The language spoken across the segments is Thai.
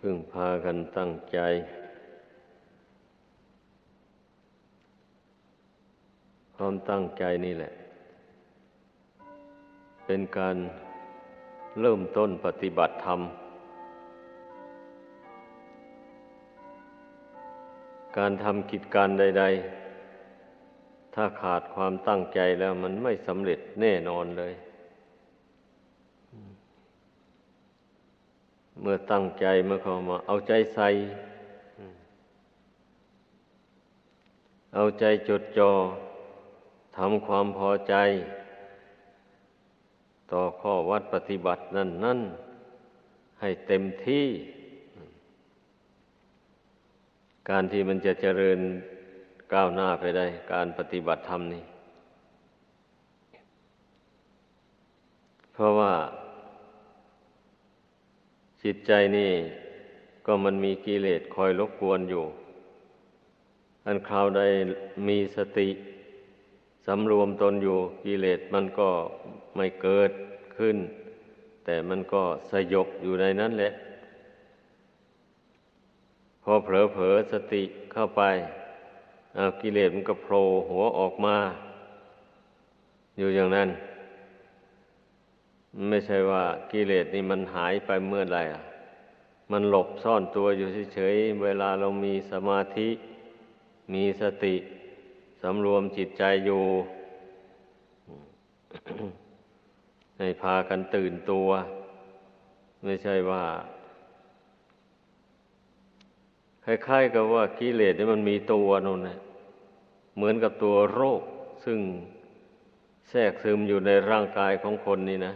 พึ่งพากันตั้งใจ ความตั้งใจนี่แหละ เป็นการเริ่มต้นปฏิบัติธรรม การทำกิจการใด ๆ ถ้าขาดความตั้งใจแล้วมันไม่สำเร็จแน่นอนเลย เมื่อตั้งใจเมื่อเข้ามา เอาใจใส่ เอาใจจดจอ่อทำความพอใจ ต่อข้อวัดปฏิบัตินั่นนั่นให้เต็มที่ การที่มันจะเจริญก้าวหน้าไปได้ การปฏิบัติธรรมนี่ เพราะว่า จิตใจนี่ก็มันมีกิเลสคอยรบกวนอยู่ อันคราวใดมีสติสำรวมตนอยู่กิเลสมันก็ไม่เกิดขึ้น แต่มันก็สยบอยู่ในนั้นแหละ พอเผลอเผลอสติเข้าไปอากิเลสมันก็โผล่หัวออกมา อยู่อย่างนั้น ไม่ใช่ว่ากิเลสนี่มันหายไปเมื่อไรอะ มันหลบซ่อนตัวอยู่เฉยๆเวลาเรามีสมาธิ มีสติสำรวมจิตใจอยู่ ให้พากันตื่นตัว ไม่ใช่ว่าคล้ายๆกับว่ากิเลสนี่มันมีตัวนั่นแหละเหมือนกับตัวโรค ซึ่งแทรกซึมอยู่ในร่างกายของคนนี่นะ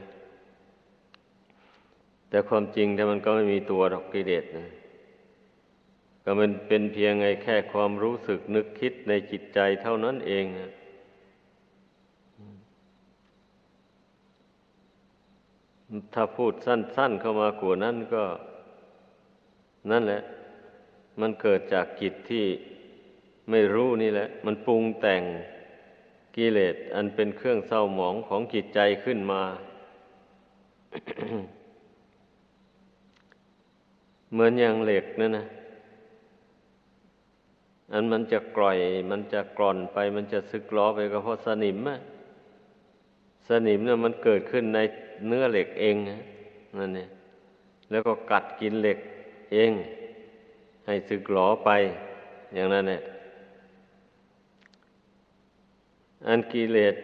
แต่ความจริงถ้ามันก็ไม่มีตัวดอกกิเลสนะก็มันเป็นเพียงไงแค่ความรู้สึกนึกคิดในจิตใจเท่านั้นเองถ้าพูดสั้น ๆเข้ามากว่านั้นก็ นั่นแหละ มันเกิดจากจิตที่ไม่รู้นี่แหละ มันปรุงแต่งกิเลสอันเป็นเครื่องเศร้าหมองของจิตใจขึ้นมา เหมือนอย่างเหล็กนั่นนะอันมันจะกร่อย มันจะกร่อนไป มันจะซึกล้อไปก็เพราะสนิมอะสนิมเนี่ยมันเกิดขึ้นในเนื้อเหล็กเองนั่นเนี่ยแล้วก็กัดกินเหล็กเอง ให้สึกหลอไป อย่างนั้นเนี่ยอันกิเลส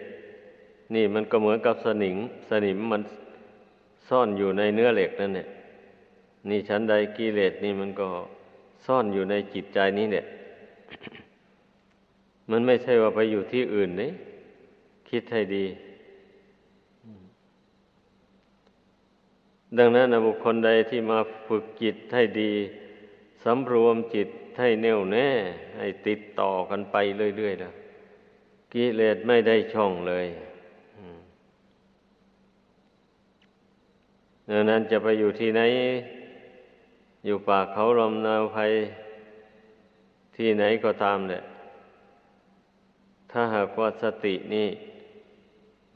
นี่มันก็เหมือนกับสนิม สนิมมันซ่อนอยู่ในเนื้อเหล็กนั่นเนี่ย นี่ชั้นใดกิเลสนี่มันก็ซ่อนอยู่ในจิตใจนี้เนี่ย มันไม่ใช่ว่าไปอยู่ที่อื่นนี่คิดให้ดี ดังนั้นนะบุคคลใดที่มาฝึกจิตให้ดีสำรวมจิตให้แน่วแน่ ให้ติดต่อกันไปเรื่อยๆนะกิเลสไม่ได้ช่องเลยดังนั้นจะไปอยู่ที่ไหน อยู่ป่าเขาลำนาวภัยที่ไหนก็ตามเนี่ยถ้าหากว่าสตินี่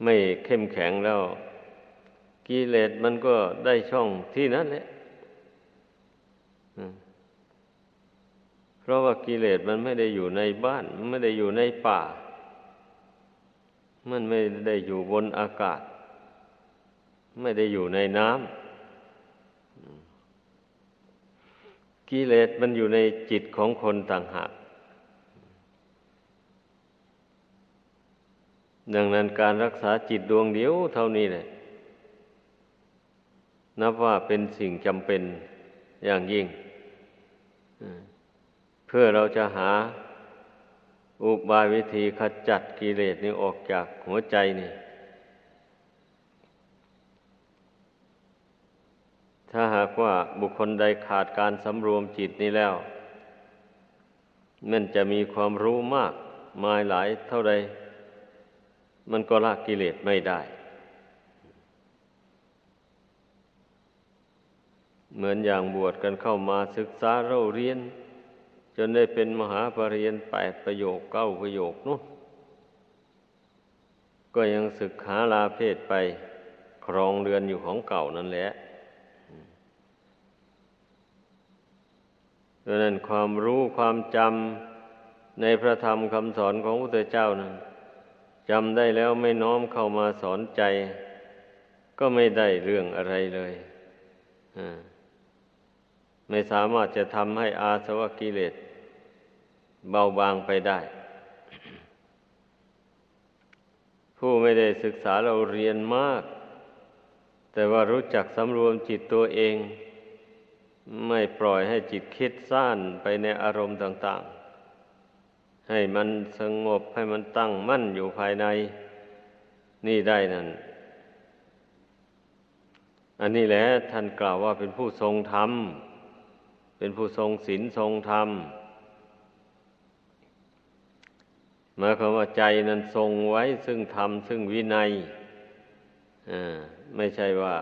ไม่เข้มแข็งแล้ว กิเลสมันก็ได้ช่องที่นั้นแหละเพราะว่ากิเลสมันไม่ได้อยู่ในบ้าน มันไม่ได้อยู่ในป่า มันไม่ได้อยู่บนอากาศ ไม่ได้อยู่ในน้ำ กิเลสมันอยู่ในจิตของคนต่างหาก ดังนั้นการรักษาจิตดวงเดียวเท่านี้แหละ นับว่าเป็นสิ่งจำเป็นอย่างยิ่ง เพื่อเราจะหาอุบายวิธีขจัดกิเลสนี้ออกจากหัวใจนี่ ถ้าหากว่าบุคคลใดขาดการสำรวมจิตนี้แล้ว มันจะมีความรู้มากมายหลายเท่าใด มันก็ละกิเลสไม่ได้ เหมือนอย่างบวชกันเข้ามาศึกษาเร่าเรียน จนได้เป็นมหาปรริญญาแปดประโยคเก้าประโยคนู้นก็ยังศึกษาลาเพศไปครองเรือนอยู่ของเก่านั่นแหละ ดังนั้นความรู้ความจำในพระธรรมคำสอนของพระพุทธเจ้านั้นจำได้แล้วไม่น้อมเข้ามาสอนใจ ก็ไม่ได้เรื่องอะไรเลยไม่สามารถจะทำให้อาสวะกิเลสเบาบางไปได้ ผู้ไม่ได้ศึกษาเราเรียนมาก แต่ว่ารู้จักสำรวมจิตตัวเอง ไม่ปล่อยให้จิตคิดสั้นไปในอารมณ์ต่าง ๆ ให้มันสงบให้มันตั้งมั่นอยู่ภายใน นี่ได้นั่น อันนี้แหละท่านกล่าวว่าเป็นผู้ทรงธรรม เป็นผู้ทรงศีลทรงธรรมหมายความว่าใจนั้นทรงไว้ซึ่งธรรมซึ่งวินัยไม่ใช่ว่า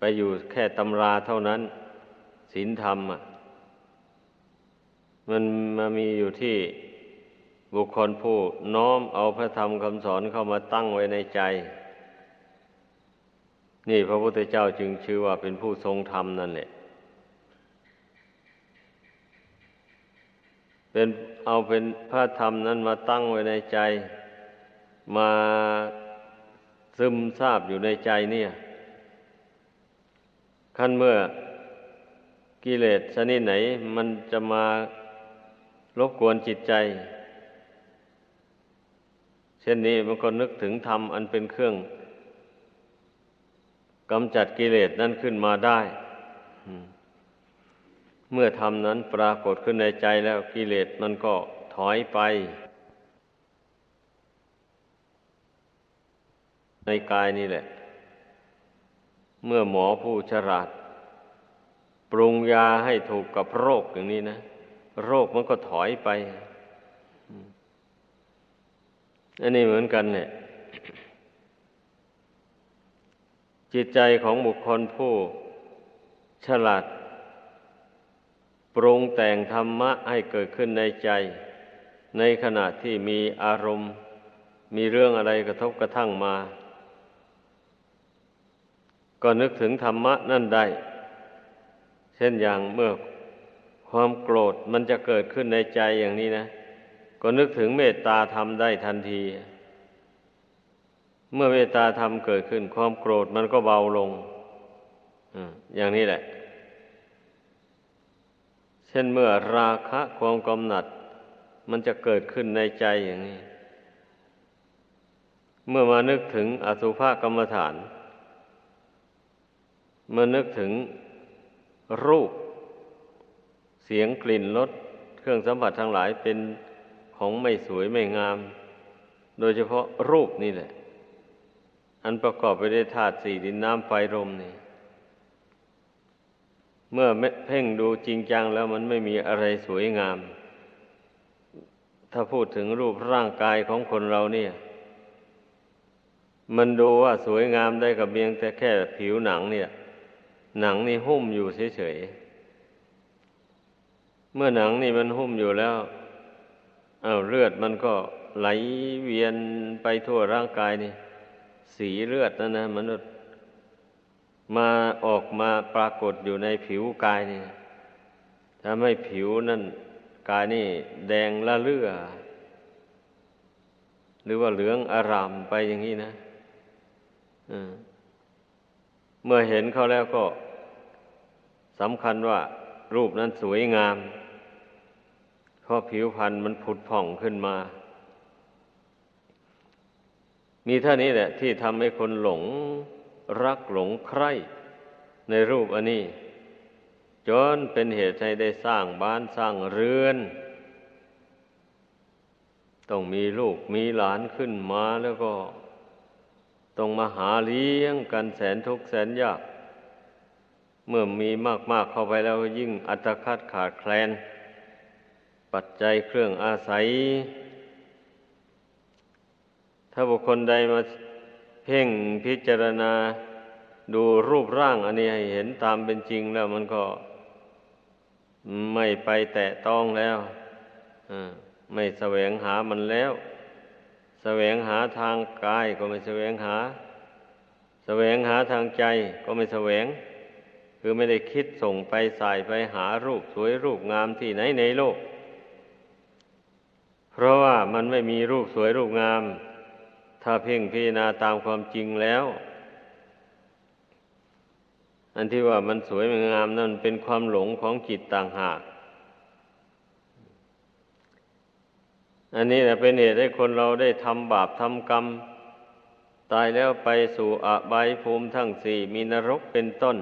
ไปอยู่แค่ตำราเท่านั้นศีลธรรมอะ มันมามีอยู่ที่บุคคลผู้น้อมเอาพระธรรมคำสอนเข้ามาตั้งไว้ในใจ นี่พระพุทธเจ้าจึงชื่อว่าเป็นผู้ทรงธรรมนั่นแหละ เป็นเอาเป็นพระธรรมนั้นมาตั้งไว้ในใจ มาซึมซาบอยู่ในใจเนี่ย ขั้นเมื่อกิเลสชนิดไหน มันจะมารบกวนจิตใจ เช่นนี้มันก็นึกถึงธรรมอันเป็นเครื่องกำจัดกิเลสนั้นขึ้นมาได้ เมื่อธรรมนั้นปรากฏขึ้นในใจแล้วกิเลสมันก็ถอยไป ในกายนี่แหละ เมื่อหมอผู้ฉลาด ปรุงยาให้ถูกกับโรคอย่างนี้นะ โรคมันก็ถอยไป อันนี้เหมือนกันเนี่ย จิตใจของบุคคลผู้ฉลาด ปรุงแต่งธรรมะให้เกิดขึ้นในใจ ในขณะที่มีอารมณ์ มีเรื่องอะไรกระทบกระทั่งมา ก็นึกถึงธรรมะนั่นได้ เช่นอย่างเมื่อความโกรธมันจะเกิดขึ้นในใจอย่างนี้นะ ก็นึกถึงเมตตาธรรมได้ทันที เมื่อเมตตาธรรมเกิดขึ้น ความโกรธมันก็เบาลงอย่างนี้แหละ เช่นเมื่อราคะความกำหนัด มันจะเกิดขึ้นในใจอย่างนี้ เมื่อมานึกถึงอสุภกรรมฐาน เมื่อนึกถึงรูป เสียงกลิ่นรสเครื่องสัมผัสทั้งหลายเป็นของไม่สวยไม่งาม โดยเฉพาะรูปนี่แหละ อันประกอบไปด้วยธาตุสี่ดินน้ำไฟลมนี่ เมื่อเพ่งดูจริงจังแล้วมันไม่มีอะไรสวยงาม ถ้าพูดถึงรูปร่างกายของคนเราเนี่ย มันดูว่าสวยงามได้กับเพียงแต่แค่ผิวหนังเนี่ย หนังนี่หุ้มอยู่เฉยๆ เมื่อหนังนี่มันหุ้มอยู่แล้ว เอาเลือดมันก็ไหลเวียนไปทั่วร่างกายนี่ สีเลือดนั่นนะมันมาออกมาปรากฏอยู่ในผิวกายนี่ทำให้ผิวนั่นกายนี่แดงละเลือ หรือว่าเหลืองอารามไปอย่างนี้นะ เมื่อเห็นเขาแล้วก็สำคัญว่า รูปนั้นสวยงามเพราะผิวพรรณมันผุดผ่องขึ้นมา มีเท่านี้แหละ ที่ทำให้คนหลงรักหลงใคร่ในรูปอันนี้ จนเป็นเหตุให้ได้สร้างบ้านสร้างเรือน ต้องมีลูกมีหลานขึ้นมาแล้วก็ ต้องมาหาเลี้ยงกันแสนทุกแสนยาก เมื่อมีมาก ๆ เข้าไปแล้วยิ่งอัตคัดขาดแคลน ปัจจัยเครื่องอาศัย ถ้าบุคคลใดมาเพ่งพิจารณาดูรูปร่างอันนี้ให้เห็นตามเป็นจริงแล้วมันก็ไม่ไปแตะต้องแล้วไม่แสวงหามันแล้ว แสวงหาทางกายก็ไม่แสวงหา แสวงหาทางใจก็ไม่แสวง คือไม่ได้คิดส่งไปใส่ไปหารูปสวยรูปงามที่ไหนในโลก เพราะว่ามันไม่มีรูปสวยรูปงาม ถ้าเพ่งพิจารณาตามความจริงแล้ว อันที่ว่ามันสวยมันงามนั่นเป็นความหลงของจิตต่างหาก อันนี้แหละเป็นเหตุให้คนเราได้ทำบาปทำกรรม ตายแล้วไปสู่อบายภูมิทั้งสี่มีนรกเป็นต้น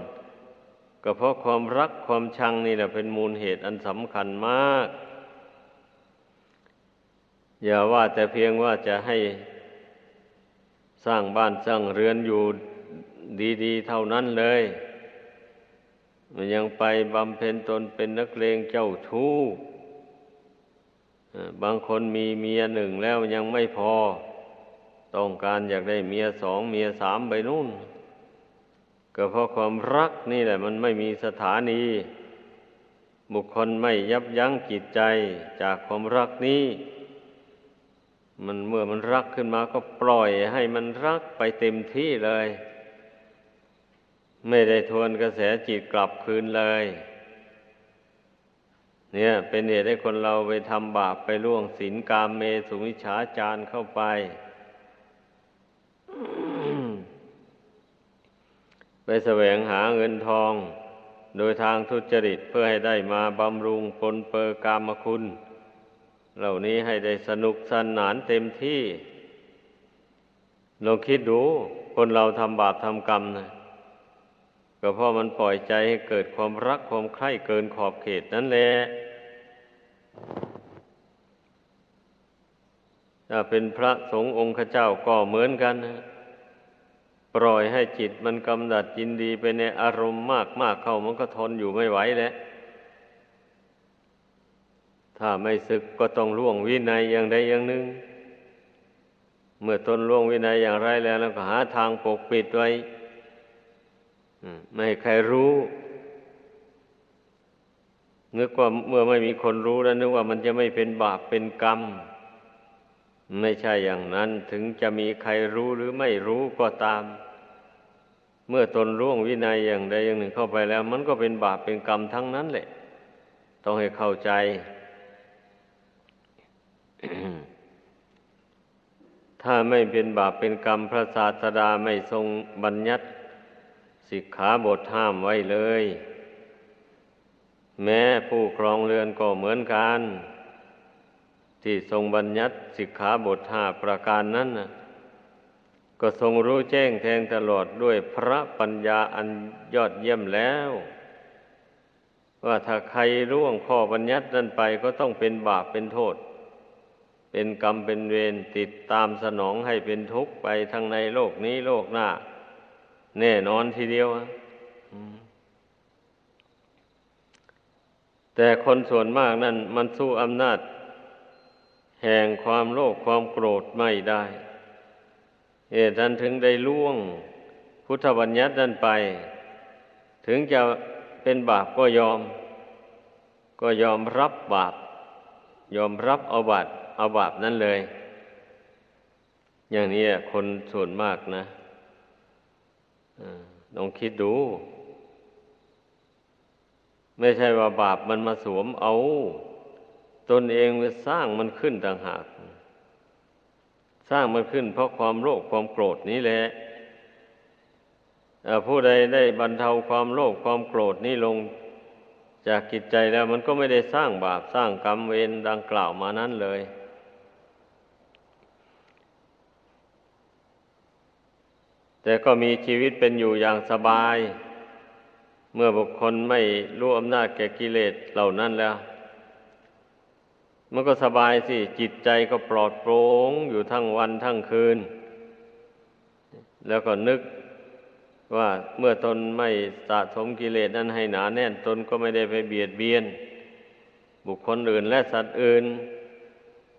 ก็เพราะความรักความชังนี่แหละเป็นมูลเหตุอันสำคัญมาก อย่าว่าแต่เพียงว่าจะให้สร้างบ้านสร้างเรือนอยู่ดีๆ เท่านั้นเลย มันยังไปบำเพ็ญตนเป็นนักเลงเจ้าชู้ บางคนมีเมียหนึ่งแล้วยังไม่พอ ต้องการอยากได้เมียสองเมียสามไปนู่น ก็เพราะความรักนี่แหละ มันไม่มีสถานี บุคคลไม่ยับยั้งจิตใจจากความรักนี้ มันเมื่อมันรักขึ้นมาก็ปล่อยให้มันรักไปเต็มที่เลย ไม่ได้ทวนกระแสจิตกลับคืนเลย เนี่ยเป็นเหตุให้คนเราไปทำบาปไปล่วงศีลกามเมสุมิฉาจารเข้าไป ไปแสวงหาเงินทอง โดยทางทุจริตเพื่อให้ได้มาบำรุงปนเปอร์กามคุณ เหล่านี้ให้ได้สนุกสนานเต็มที่ลองคิดดู คนเราทำบาปทำกรรมนะ ก็เพราะมันปล่อยใจให้เกิดความรักความใคร่เกินขอบเขตนั่นแหละถ้าเป็นพระสงฆ์องค์เจ้าก็เหมือนกันนะปล่อยให้จิตมันกำดัดยินดีไปในอารมณ์มากมากเข้ามันก็ทนอยู่ไม่ไหวแล้วถ้าไม่ศึกก็ต้องล่วงวินัยอย่างใดอย่างหนึ่ง เมื่อตนล่วงวินัยอย่างไรแล้ว แล้วก็หาทางปกปิดไว้ ไม่ให้ใครรู้นึกว่าเมื่อไม่มีคนรู้แล้วนึกว่ามันจะไม่เป็นบาปเป็นกรรม ไม่ใช่อย่างนั้นถึงจะมีใครรู้หรือไม่รู้ก็ตาม เมื่อตนร่วงวินัยอย่างใดอย่างหนึ่งเข้าไปแล้ว มันก็เป็นบาปเป็นกรรมทั้งนั้นแหละ ต้องให้เข้าใจ ถ้าไม่เป็นบาปเป็นกรรม พระศาสดาไม่ทรงบัญญัติ สิกขาบทห้ามไว้เลย แม้ผู้ครองเรือนก็เหมือนกัน ที่ทรงบัญญัติสิกขาบทห้าประการนั้นนะก็ทรงรู้แจ้งแทงตลอดด้วยพระปัญญาอันยอดเยี่ยมแล้ว ว่าถ้าใครร่วงข้อบัญญัตินั้นไปก็ต้องเป็นบาปเป็นโทษ เป็นกรรมเป็นเวรติดตามสนองให้เป็นทุกข์ไปทั้งในโลกนี้โลกหน้า แน่นอนทีเดียวแต่คนส่วนมากนั้นมันสู้อำนาจ แห่งความโลภความโกรธไม่ได้เหตุนั้นถึงได้ล่วงพุทธบัญญัตินั้นไป ถึงจะเป็นบาปก็ยอม ก็ยอมรับบาป ยอมรับเอาบาปเอาบาปนั้นเลย อย่างนี้คนส่วนมากนะ ลองคิดดู ไม่ใช่ว่าบาปมันมาสวมเอา ตนเองไปสร้างมันขึ้นต่างหาก สร้างมันขึ้นเพราะความโลภความโกรธนี้แหละผู้ใดได้บรรเทาความโลภความโกรธนี้ลงจากกิจใจแล้ว มันก็ไม่ได้สร้างบาปสร้างกรรมเวรดังกล่าวมานั้นเลย แต่ก็มีชีวิตเป็นอยู่อย่างสบาย เมื่อบุคคลไม่รู้อำนาจแก่กิเลสเหล่านั้นแล้ว มันก็สบายสิ จิตใจก็ปลอดโปร่งอยู่ทั้งวันทั้งคืน แล้วก็นึกว่าเมื่อตนไม่สะสมกิเลสนั้นให้หนาแน่นตนก็ไม่ได้ไปเบียดเบียน บุคคลอื่นและสัตว์อื่น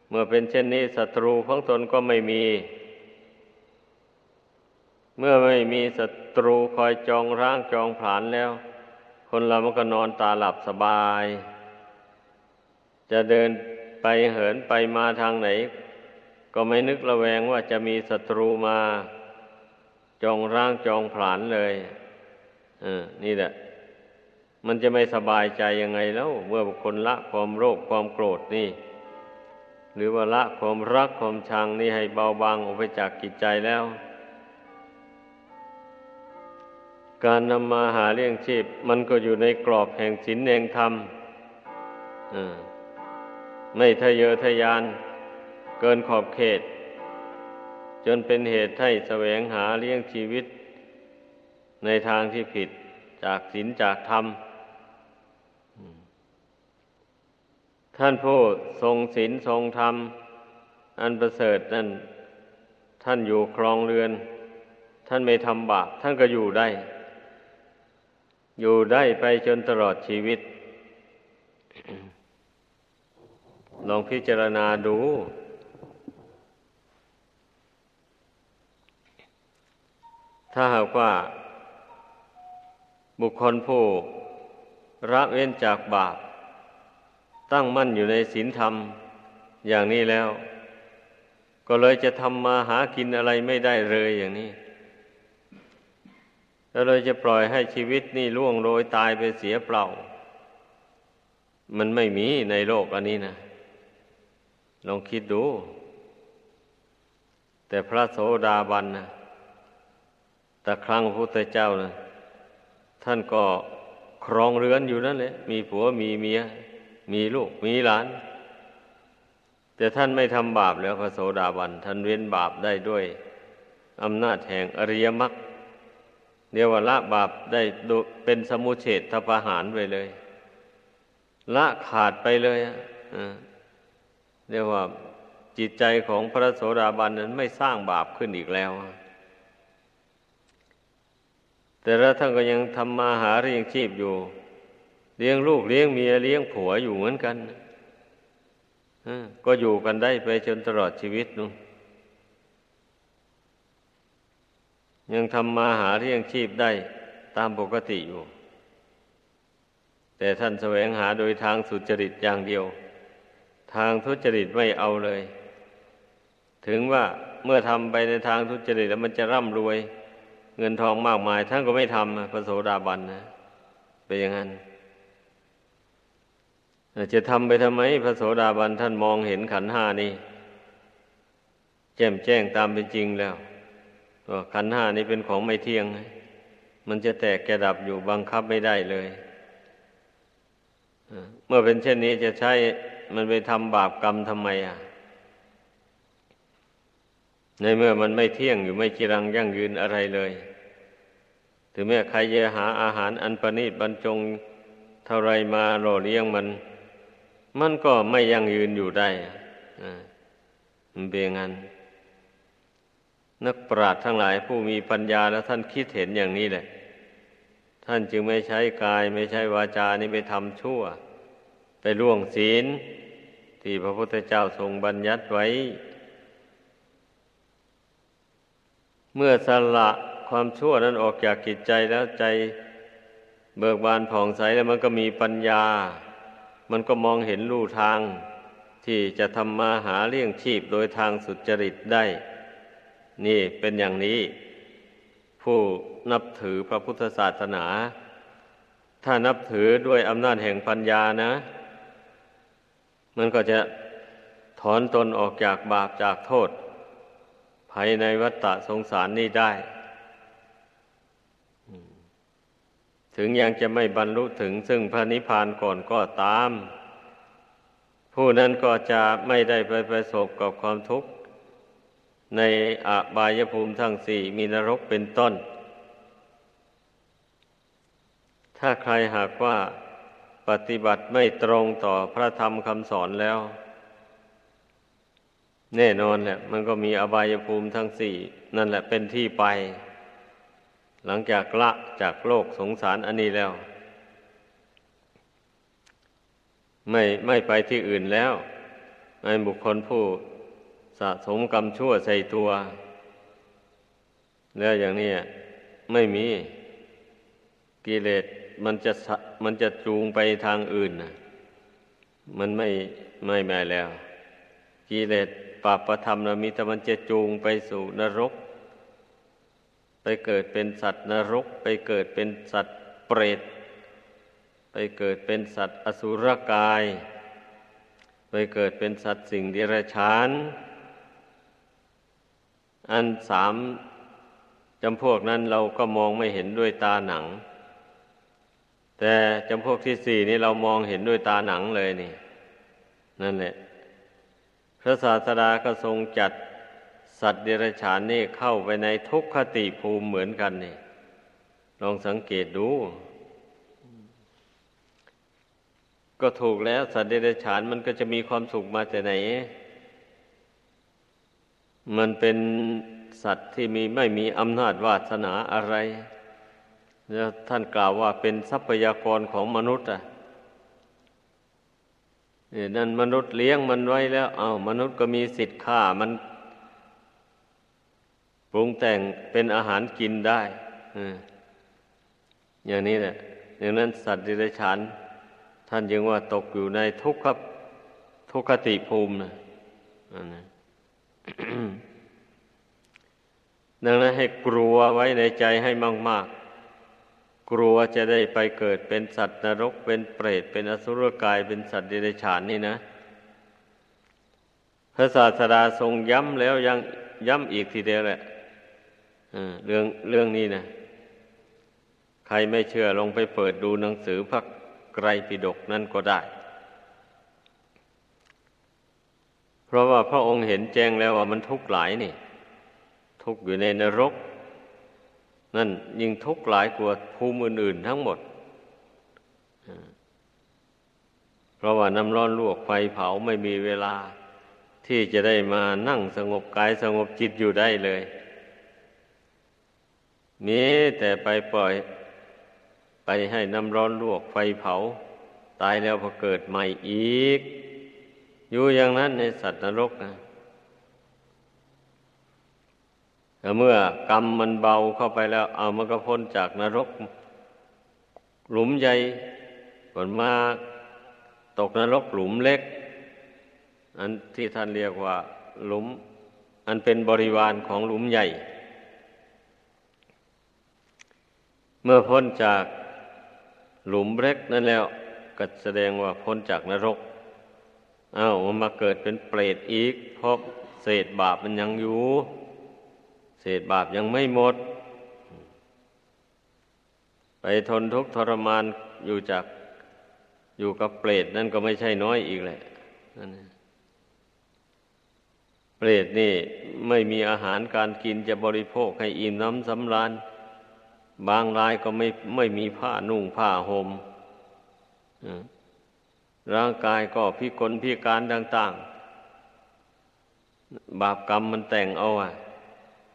เมื่อเป็นเช่นนี้ศัตรูของตนก็ไม่มี เมื่อไม่มีศัตรูคอยจองร่างจองผลานแล้ว คนเรามันก็นอนตาหลับสบาย จะเดินไปเหินไปมาทางไหน ก็ไม่นึกระแวงว่าจะมีศัตรูมา จองร่างจองผลานเลยอนี่แหละ มันจะไม่สบายใจยังไงแล้ว เมื่อบุคคลละความโลภความโกรธนี่ หรือว่าละความรักความชังนี่ให้เบาบางออกไปจากกิจใจแล้ว การนำมาหาเลี้ยงชีพ มันก็อยู่ในกรอบแห่งศีลแห่งธรรมไม่ทะเยอทะยาน เกินขอบเขต จนเป็นเหตุให้แสวงหาเลี้ยงชีวิต ในทางที่ผิดจากศีลจากธรรม ท่านผู้ทรงศีลทรงธรรม อันประเสริฐนั่นท่านอยู่ครองเรือน ท่านไม่ทำบาปท่านก็อยู่ได้ อยู่ได้ไปจนตลอดชีวิต ลองพิจารณาดู ถ้าหากว่า บุคคลผู้ละเว้นจากบาป ตั้งมั่นอยู่ในศีลธรรมอย่างนี้แล้ว ก็เลยจะทำมาหากินอะไรไม่ได้เลยอย่างนี้ แล้วเลยจะปล่อยให้ชีวิตนี่ล่วงโรยตายไปเสียเปล่า มันไม่มีในโลกอันนี้นะ ลองคิดดู แต่พระโสดาบันนะแต่ครั้งพระพุทธเจ้านะท่านก็ครองเรือนอยู่นั่นแหละ มีผัวมีเมีย มีลูกมีหลาน แต่ท่านไม่ทำบาปแล้วพระโสดาบัน ท่านเว้นบาปได้ด้วยอำนาจแห่งอริยมรรค เดียวว่าละบาปได้เป็นสมุเฉดทประหารไปเลย ละขาดไปเลยเรียกว่าจิตใจของพระโสดาบันนั้นไม่สร้างบาปขึ้นอีกแล้ว แต่ล้วท่านก็ยังทำมาหาเลี้ยงชีพอยู่ เลี้ยงลูกเลี้ยงเมียเลี้ยงผัวอยู่เหมือนกันก็อยู่กันได้ไปจนตลอดชีวิตนู่น ยังทำมาหาเลี้ยงชีพได้ตามปกติอยู่ แต่ท่านแสวงหาโดยทางสุจริตอย่างเดียว ทางทุจริตไม่เอาเลย ถึงว่าเมื่อทำไปในทางทุจริตแล้วมันจะร่ำรวย เงินทองมากมาย ท่านก็ไม่ทำพระโสดาบันนะเป็นอย่างนั้นจะทำไปทำไมพระโสดาบันท่านมองเห็นขันห้านี่แจ่มแจ้งตามเป็นจริงแล้ว ว่าขันห้านี้เป็นของไม่เที่ยง มันจะแตกแกดับอยู่บังคับไม่ได้เลยเมื่อเป็นเช่นนี้จะใช้มันไปทำบาปกรรมทำไมอะ ในเมื่อมันไม่เที่ยงอยู่ไม่จีรังยั่งยืนอะไรเลย ถึงแม้ใครจะหาอาหารอันประณีตบรรจงเท่าไรมาหล่อเลี้ยงมัน มันก็ไม่ยั่งยืนอยู่ได้มันเป็นงั้น นักปราชญ์ทั้งหลายผู้มีปัญญาแล้วท่านคิดเห็นอย่างนี้แหละ ท่านจึงไม่ใช้กายไม่ใช้วาจานี่ไปทำชั่ว ไปล่วงศีล ที่พระพุทธเจ้าทรงบัญญัติไว้ เมื่อสละความชั่วนั้นออกจากกิจใจแล้วใจเบิกบานผ่องใสแล้วมันก็มีปัญญา มันก็มองเห็นลู่ทาง ที่จะทำมาหาเลี้ยงชีพโดยทางสุจริตได้ นี่เป็นอย่างนี้ ผู้นับถือพระพุทธศาสนา ถ้านับถือด้วยอำนาจแห่งปัญญานะ มันก็จะถอนตนออกจากบาปจากโทษ ภายในวัฏฏะสงสารนี้ได้ ถึงยังจะไม่บรรลุถึงซึ่งพระนิพพานก่อนก็ตาม ผู้นั้นก็จะไม่ได้ไปประสบกับความทุกข์ ในอบายภูมิทั้งสี่มีนรกเป็นต้น ถ้าใครหากว่าปฏิบัติไม่ตรงต่อพระธรรมคำสอนแล้ว แน่นอนแหละมันก็มีอบายภูมิทั้งสี่นั่นแหละเป็นที่ไป หลังจากละจากโลกสงสารอันนี้แล้ว ไม่ไม่ไปที่อื่นแล้วในบุคคลผู้ สะสมกรรมชั่วใส่ตัว แล้วอย่างนี้ไม่มีกิเลสมันจะมันจะจูงไปทางอื่นนะมันไม่ไม่แม่แล้ว กิเลสปาประธรรมนะมีแต่มันจะจูงไปสู่นรก ไปเกิดเป็นสัตว์นรก ไปเกิดเป็นสัตว์เปรตไปเกิดเป็นสัตว์อสุรกาย ไปเกิดเป็นสัตว์สิ่งเดรัจฉาน อันสามจำพวกนั้นเราก็มองไม่เห็นด้วยตาหนัง แต่จำพวกที่สี่นี่เรามองเห็นด้วยตาหนังเลยนี่ นั่นแหละ พระศาสดาก็ทรงจัดสัตว์เดรัจฉานนี่เข้าไปในทุกขติภูมิเหมือนกันนี่ ลองสังเกตดู ก็ถูกแล้วสัตว์เดรัจฉานมันก็จะมีความสุขมาแต่ไหน มันเป็นสัตว์ที่มีไม่มีอำนาจวาสนาอะไรแล้วท่านกล่าวว่าเป็นทรัพยากรของมนุษย์อะนั่นมนุษย์เลี้ยงมันไว้แล้ว เอา้ามนุษย์ก็มีสิทธิ์ฆ่ามันปรุงแต่งเป็นอาหารกินได้อย่างนี้แหละดังนั้นสัตว์ดิเรกชันท่านยังว่าตกอยู่ในทุกขทุกขติภูมินะ ดังนั้นให้กลัวไว้ในใจให้มาก ๆ กลัวจะได้ไปเกิดเป็นสัตว์นรกเป็นเปรตเป็นอสุรกายเป็นสัตว์เดิเรกชันนี่นะ พระศาสดาทรงย้ำแล้วยังย้ำอีกทีเดียวแหละเรื่องเรื่องนี้นะใครไม่เชื่อลงไปเปิดดูหนังสือพระไกรปิฎกนั่นก็ได้ เพราะว่าพระองค์เห็นแจ้งแล้วว่ามันทุกข์หลายนี่ ทุกข์อยู่ในนรก นั่นยิ่งทุกข์หลายกว่าภูมิอื่น ๆ ทั้งหมด เพราะว่าน้ำร้อนลวกไฟเผาไม่มีเวลา ที่จะได้มานั่งสงบกายสงบจิตอยู่ได้เลยมีแต่ไปปล่อย ไปให้น้ำร้อนลวกไฟเผา ตายแล้วพอเกิดใหม่อีก อยู่อย่างนั้นในสัตว์นรกนะแต่เมื่อกรรมมันเบาเข้าไปแล้ว เอามันก็พ้นจากนรก หลุมใหญ่ผลมาตกนรกหลุมเล็ก อันที่ท่านเรียกว่า หลุม อันเป็นบริวารของหลุมใหญ่ เมื่อพ้นจากหลุมเล็กนั้นแล้วก็แสดงว่าพ้นจากนรก อา้าวมันมาเกิดเป็นเปรตอีกเพราะเศษบาปมันยังอยู่ เศษบาปยังไม่หมด ไปทนทุกข์ทรมานอยู่จากอยู่กับเปรตนั่นก็ไม่ใช่น้อยอีกแหละเปรตนี่ไม่มีอาหารการกินจะบริโภคให้อิ่มน้ำสำราญ บางรายก็ไม่ไม่มีผ้านุ่งผ้าหม่ม ร่างกายก็พิกลพิการต่างๆ บาปกรรมมันแต่งเอาอะ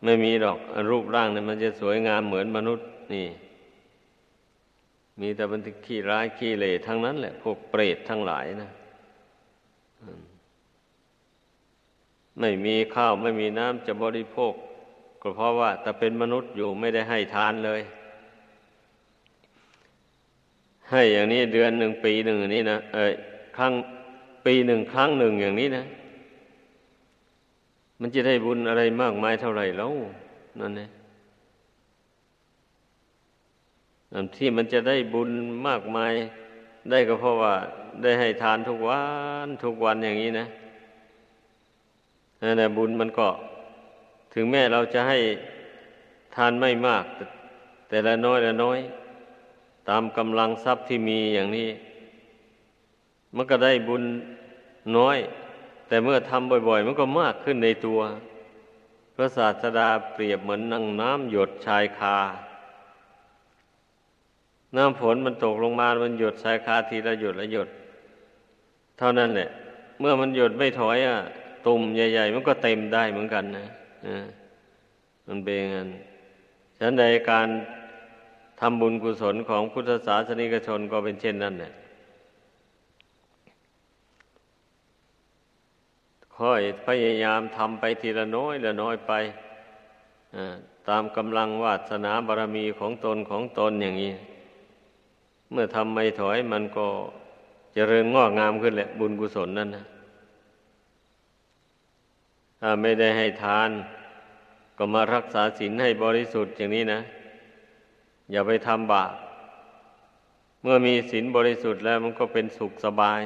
ไม่มีดอกรูปร่างเนี่ยมันจะสวยงามเหมือนมนุษย์นี่ มีแต่บันทึกขี้ร้ายขี้เละทั้งนั้นแหละ พวกเปรตทั้งหลายนะไม่มีข้าวไม่มีน้ำจะบริโภค ก็เพราะว่าแต่เป็นมนุษย์อยู่ไม่ได้ให้ทานเลย ให้อย่างนี้เดือนหนึ่งปีหนึ่งนี้นะเออครั้งปีหนึ่งครั้งหนึ่งอย่างนี้นะ มันจะได้บุญอะไรมากมายเท่าไหร่แล้วนั่นเองที่มันจะได้บุญมากมาย ได้ก็เพราะว่า ได้ให้ทานทุกวันทุกวันอย่างนี้นะนั่นแหละบุญมันก็ ถึงแม้เราจะให้ทานไม่มาก แต่ละน้อยละน้อย ตามกำลังทรัพย์ที่มีอย่างนี้ มันก็ได้บุญน้อย แต่เมื่อทำบ่อย ๆ มันก็มากขึ้นในตัว พระศาสดาเปรียบเหมือนนังน้ำหยดชายคา น้ำฝนมันตกลงมามันหยดชายคาทีละหยดละหยด เท่านั้นแหละ เมื่อมันหยดไม่ถอยอะตุ่มใหญ่ ๆ มันก็เต็มได้เหมือนกันนะมันเป็นอย่างนั้นฉันใดการ ทำบุญกุศลของพุทธศาสนิกชนก็เป็นเช่นนั้นเนี่ยค่อยพยายามทำไปทีละน้อยละน้อยไปตามกำลังวาสนาบารมีของตนของตนอย่างนี้ เมื่อทำไม่ถอยมันก็เจริญงอกงามขึ้นแหละ บุญกุศลนั่นนะถ้าไม่ได้ให้ทาน ก็มารักษาศีลให้บริสุทธิ์อย่างนี้นะ อย่าไปทำบาปเมื่อมีศีลบริสุทธิ์แล้วมันก็เป็นสุขสบาย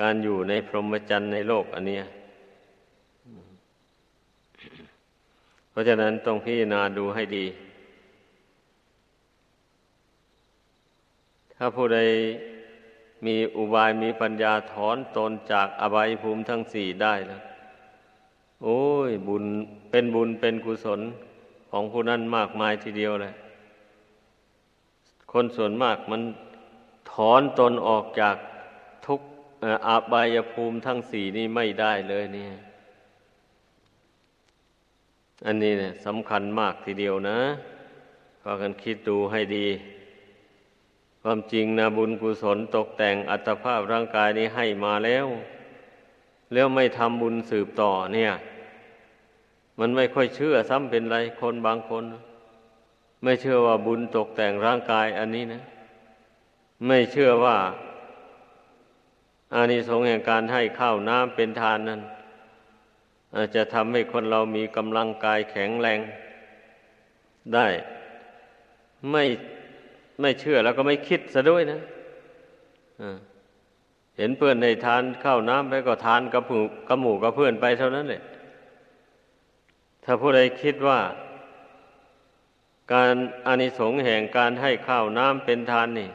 การอยู่ในพรหมจรรย์ในโลกอันเนี้ยเพราะฉะนั้นต้องพิจารณาดูให้ดี ถ้าผู้ใดมีอุบายมีปัญญาถอนตนจากอบายภูมิทั้งสี่ได้แล้วโอ้ยบุญเป็นบุญเป็นกุศลของผู้นั้นมากมายทีเดียวเลย คนส่วนมากมันถอนตนออกจากทุกอาบายภูมิทั้งสี่นี้ไม่ได้เลยเนี่ย อันนี้เนี่ยสำคัญมากทีเดียวนะพากันคิดดูให้ดี ความจริงนะบุญกุศลตกแต่งอัตภาพร่างกายนี้ให้มาแล้ว แล้วไม่ทำบุญสืบต่อเนี่ย มันไม่ค่อยเชื่อซ้ำเป็นไรคนบางคน ไม่เชื่อว่าบุญตกแต่งร่างกายอันนี้นะ ไม่เชื่อว่าอานิสงส์แห่งการให้ข้าวน้ำเป็นทานนั้นอาจจะทำให้คนเรามีกำลังกายแข็งแรง ได้ไม่ไม่เชื่อแล้วก็ไม่คิดซะด้วยนะเห็นเพื่อนในทานข้าวน้ำไปก็ทานกับหมูกับหมูกับเพื่อนไปเท่านั้นแหละถ้าผู้ใดคิดว่า การอานิสงส์แห่งการให้ข้าวน้ำเป็นทานนี่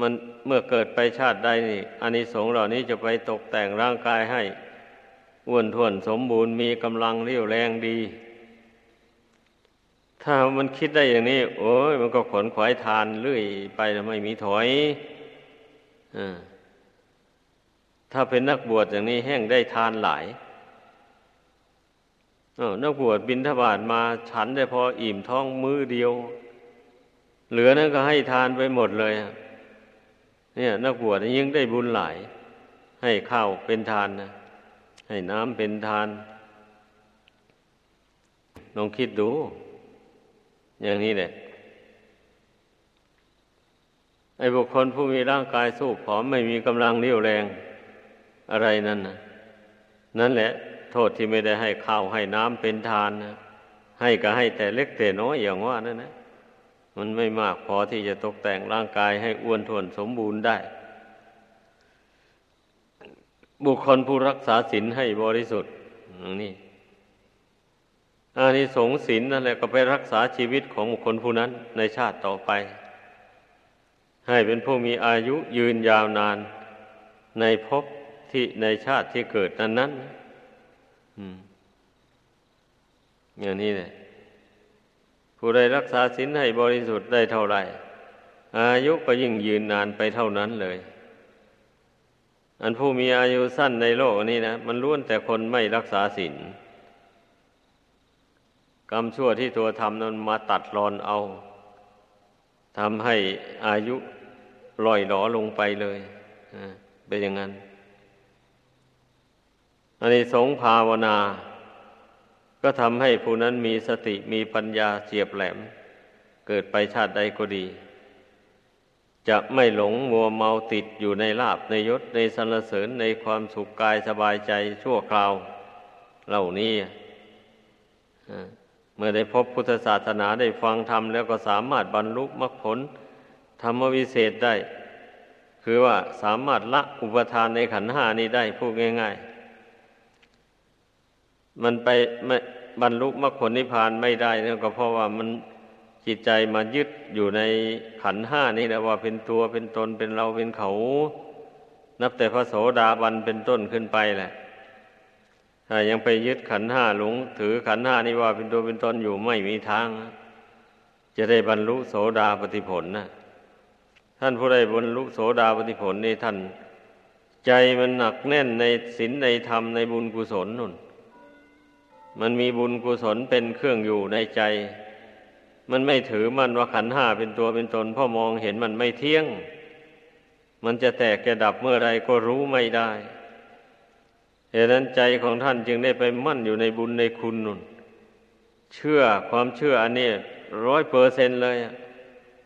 มันเมื่อเกิดไปชาติใดนี่อานิสงส์เหล่านี้จะไปตกแต่งร่างกายให้อ้วนท้วนสมบูรณ์มีกำลังเรี่ยวแรงดี ถ้ามันคิดได้อย่างนี้ โอ้ยมันก็ขนขวายทานเรื่อยไปไม่มีถอยอถ้าเป็นนักบวชอย่างนี้แห้งได้ทานหลาย นักบวชบินทบาทมาฉันได้พออิ่มท้องมื้อเดียว เหลือนั้นก็ให้ทานไปหมดเลยเนี่ยนักบวชยิ่งได้บุญหลาย ให้ข้าวเป็นทานนะให้น้ำเป็นทานลองคิดดู อย่างนี้แหละไอ้บุคคลผู้มีร่างกายสู้ผอมไม่มีกำลังเรี่ยวแรงอะไรนั่นนะนั่นแหละ โทษที่ไม่ได้ให้ข้าวให้น้ำเป็นทานนะให้ก็ให้แต่เล็กแต่น้อยอย่างว่านั่นนะมันไม่มากพอที่จะตกแต่งร่างกายให้อ้วนท้วนสมบูรณ์ได้ บุคคลผู้รักษาศีลให้บริสุทธิ์นี่อานิสงส์ศีลนั่นแหละก็ไปรักษาชีวิตของบุคคลผู้นั้นในชาติต่อไป ให้เป็นผู้มีอายุยืนยาวนานในภพที่ในชาติที่เกิดนั้นนั้น อย่างนี้เลยผู้ใดรักษาศีลให้บริสุทธิ์ได้เท่าไหร่ อายุก็ยิ่งยืนนานไปเท่านั้นเลย อันผู้มีอายุสั้นในโลกนี้นะมันล้วนแต่คนไม่รักษาศีลกรรมชั่วที่ตัวทำนั้นมาตัดรอนเอาทำให้อายุลอยหลอลงไปเลยเป็นอย่างนั้น อันนี้สงภาวนา ก็ทำให้ผู้นั้นมีสติมีปัญญาเจียบแหลม เกิดไปชาติใดก็ดี จะไม่หลงมัวเมาติดอยู่ในลาบในยศในสรรเสริญในความสุขกายสบายใจชั่วคราว เหล่านี้เมื่อได้พบพุทธศาสนาได้ฟังธรรมแล้วก็สามารถบรรลุมรรคผล ธรรมวิเศษได้ คือว่าสามารถละอุปทานในขันหานี้ได้พูดง่าย ๆ มันไปไม่บรรลุมรรคผลนิพพานไม่ได้นั่นก็เพราะว่ามันจิตใจมายึดอยู่ในขันห้านี่แหละว่าเป็นตัวเป็นตนเป็นเราเป็นเขา นับแต่พระโสดาบันเป็นต้นขึ้นไปแหละถ้ายังไปยึดขันห้าหลง ถือขันห้านี่ว่าเป็นตัวเป็นตนอยู่ไม่มีทาง จะได้บรรลุโสดาปฏิผลนะท่านผู้ใดบรรลุโสดาปฏิผลนี่ท่าน ใจมันหนักแน่นในศีลในธรรมในบุญกุศลนุ่น มันมีบุญกุศลเป็นเครื่องอยู่ในใจ มันไม่ถือมันว่าขันห้าเป็นตัวเป็นตนพ่อมองเห็นมันไม่เที่ยง มันจะแตกจะดับเมื่อไรก็รู้ไม่ได้เหตุนั้นใจของท่านจึงได้ไปมั่นอยู่ในบุญในคุณนุนเชื่อความเชื่ออันนี้ร้อยเปอร์เซนเลย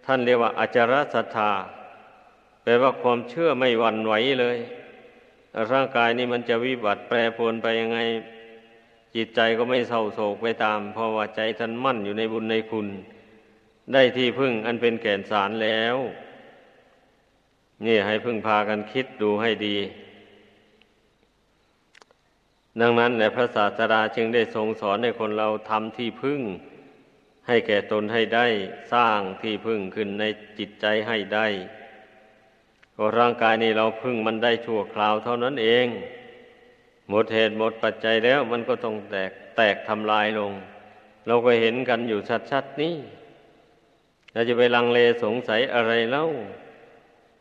ท่านเรียกว่าอาจารศรัทธาแปลว่าความเชื่อไม่หวั่นไหวเลย ร่างกายนี้มันจะวิบัติแปรปรวนไปยังไง จิตใจก็ไม่เศร้าโศกไปตาม เพราะว่าใจท่านมั่นอยู่ในบุญในคุณ ได้ที่พึ่งอันเป็นแก่นสารแล้ว นี่ให้พึ่งพากันคิดดูให้ดี ดังนั้นแหละพระศาสดาจึงได้ทรงสอนให้คนเราทำที่พึ่ง ให้แก่ตนให้ได้สร้างที่พึ่งขึ้นในจิตใจให้ได้ก็ร่างกายนี้เราพึ่งมันได้ชั่วคราวเท่านั้นเอง หมดเหตุหมดปัจจัยแล้ว มันก็ต้องแตกแตกทำลายลง เราก็เห็นกันอยู่ชัดๆนี่เราจะไปลังเลสงสัยอะไรเล่า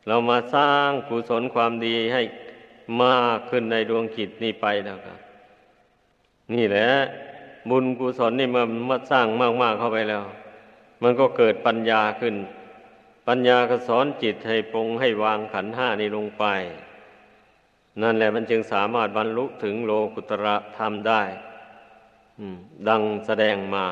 เรามาสร้างกุศลความดีให้มากขึ้นในดวงจิตนี้ไปแล้วครับ นี่แหละ บุญกุศลนี่มันมาสร้างมากๆเข้าไปแล้ว มันก็เกิดปัญญาขึ้น ปัญญาก็สอนจิตให้ปรงให้วางขันห้านี้ลงไป นั่นแหละมันจึงสามารถบรรลุถึงโลกุตระธรรมได้ดังแสดงมา